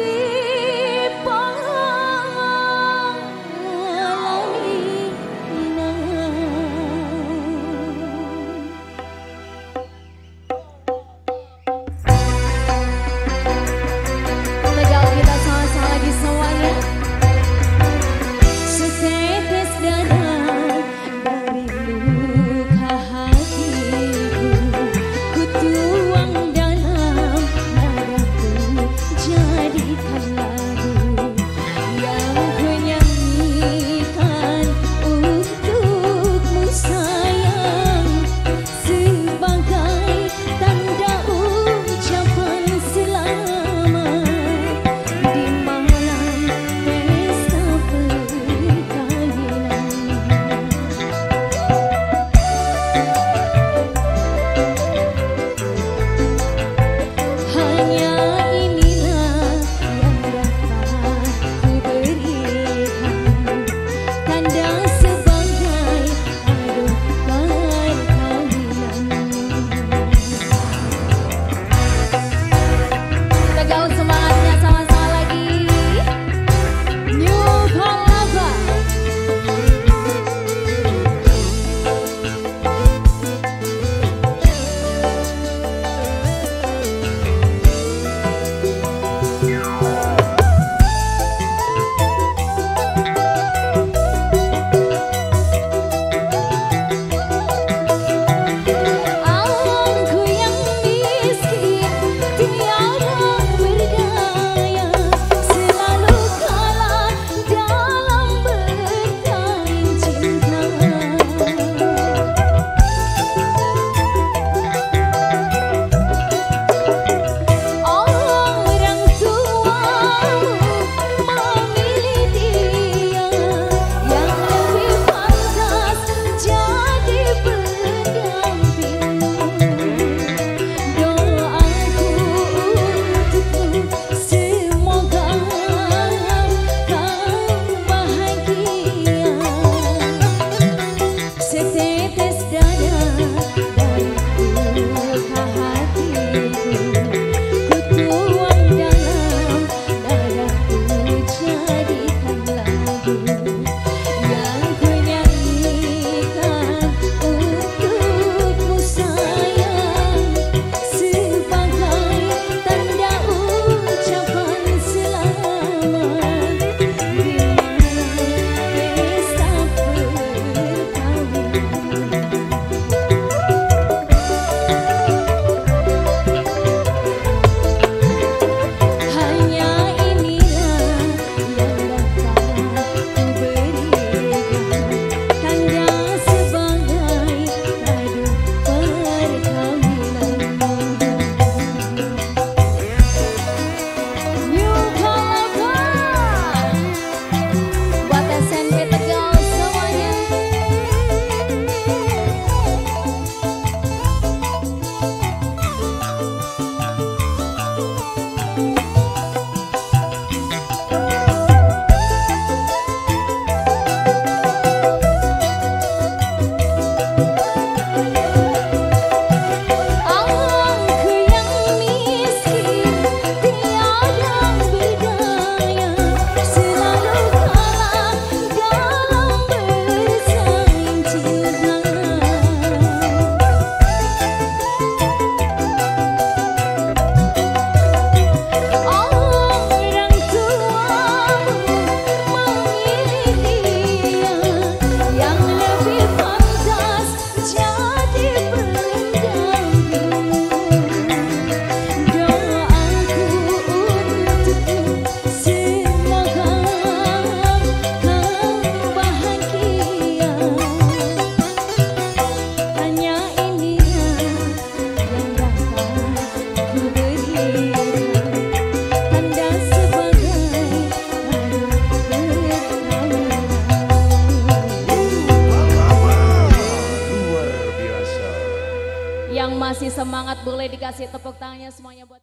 dear. you. Masih semangat boleh dikasih tepuk tangannya semuanya buat